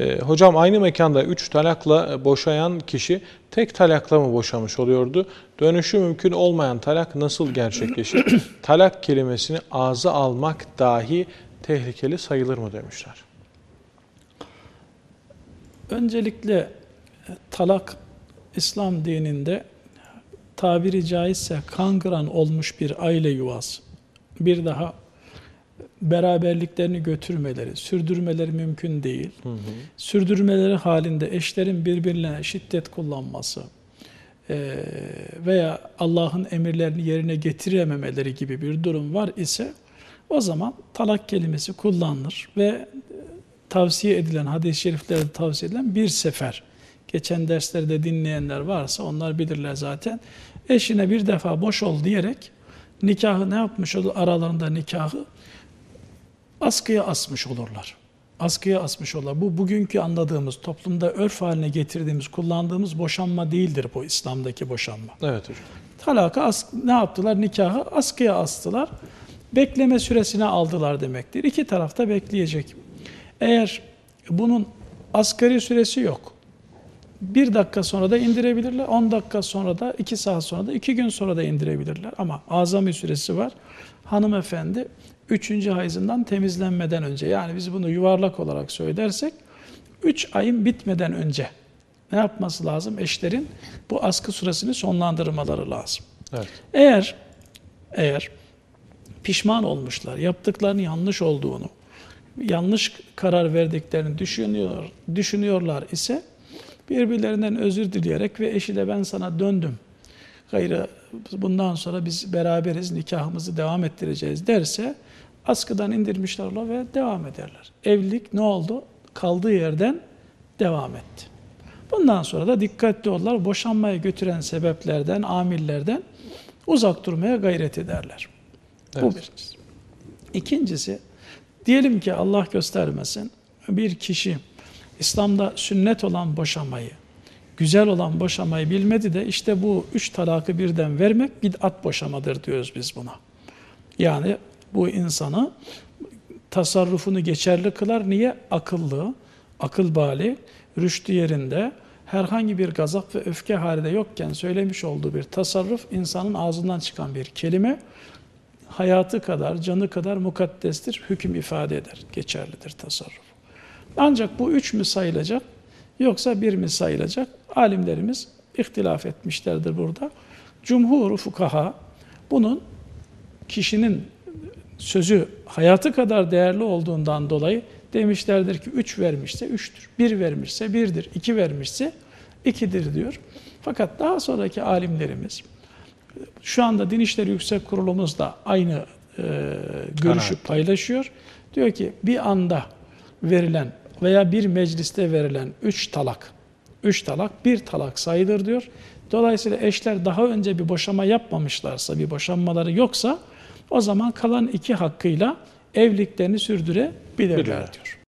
E, hocam aynı mekanda 3 talakla boşayan kişi tek talakla mı boşamış oluyordu? Dönüşü mümkün olmayan talak nasıl gerçekleşir? talak kelimesini ağza almak dahi tehlikeli sayılır mı demişler. Öncelikle e, talak İslam dininde tabiri caizse kangıran olmuş bir aile yuvası. Bir daha beraberliklerini götürmeleri, sürdürmeleri mümkün değil. Hı hı. Sürdürmeleri halinde eşlerin birbirine şiddet kullanması e, veya Allah'ın emirlerini yerine getirememeleri gibi bir durum var ise o zaman talak kelimesi kullanılır ve tavsiye edilen, hadis-i şeriflerde tavsiye edilen bir sefer. Geçen derslerde dinleyenler varsa onlar bilirler zaten. Eşine bir defa boş ol diyerek nikahı ne yapmış olur? Aralarında nikahı askıya asmış olurlar. Askıya asmış olurlar. Bu bugünkü anladığımız, toplumda örf haline getirdiğimiz, kullandığımız boşanma değildir bu İslam'daki boşanma. Evet hocam. Talaka as ne yaptılar? Nikahı askıya astılar. Bekleme süresine aldılar demektir. İki tarafta bekleyecek. Eğer bunun asgari süresi yok. Bir dakika sonra da indirebilirler. On dakika sonra da, iki saat sonra da, iki gün sonra da indirebilirler. Ama azami süresi var. Hanımefendi üçüncü hayızından temizlenmeden önce yani biz bunu yuvarlak olarak söylersek üç ayın bitmeden önce ne yapması lazım? Eşlerin bu askı süresini sonlandırmaları lazım. Evet. Eğer eğer pişman olmuşlar, yaptıklarının yanlış olduğunu, yanlış karar verdiklerini düşünüyor, düşünüyorlar ise birbirlerinden özür dileyerek ve eşi de ben sana döndüm. Gayrı bundan sonra biz beraberiz, nikahımızı devam ettireceğiz derse askıdan indirmişler olur ve devam ederler. Evlilik ne oldu? Kaldığı yerden devam etti. Bundan sonra da dikkatli olurlar. Boşanmaya götüren sebeplerden, amillerden uzak durmaya gayret ederler. Evet. Bu birincisi. İkincisi, diyelim ki Allah göstermesin bir kişi İslam'da sünnet olan boşamayı, güzel olan boşamayı bilmedi de işte bu üç talakı birden vermek bid'at boşamadır diyoruz biz buna. Yani bu insanı tasarrufunu geçerli kılar. Niye? Akıllı, akıl bali, rüştü yerinde, herhangi bir gazap ve öfke halinde yokken söylemiş olduğu bir tasarruf insanın ağzından çıkan bir kelime hayatı kadar, canı kadar mukaddestir, hüküm ifade eder, geçerlidir tasarruf. Ancak bu üç mü sayılacak, yoksa bir mi sayılacak? Alimlerimiz ihtilaf etmişlerdir burada. Cumhur fukaha bunun kişinin sözü hayatı kadar değerli olduğundan dolayı demişlerdir ki üç vermişse üçtür, bir vermişse birdir, iki vermişse ikidir diyor. Fakat daha sonraki alimlerimiz şu anda Din İşleri Yüksek Kurulumuz da aynı e, görüşü Kanaat. paylaşıyor. Diyor ki bir anda verilen veya bir mecliste verilen üç talak, üç talak bir talak sayılır diyor. Dolayısıyla eşler daha önce bir boşama yapmamışlarsa, bir boşanmaları yoksa o zaman kalan iki hakkıyla evliliklerini sürdürebilirler diyor.